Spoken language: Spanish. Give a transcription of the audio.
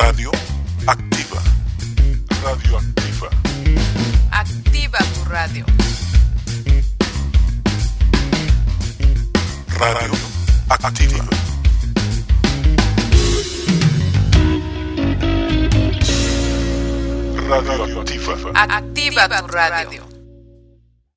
Radio activa. Radio activa. Activa tu radio. Radio activa. Radio activa. Activa tu radio.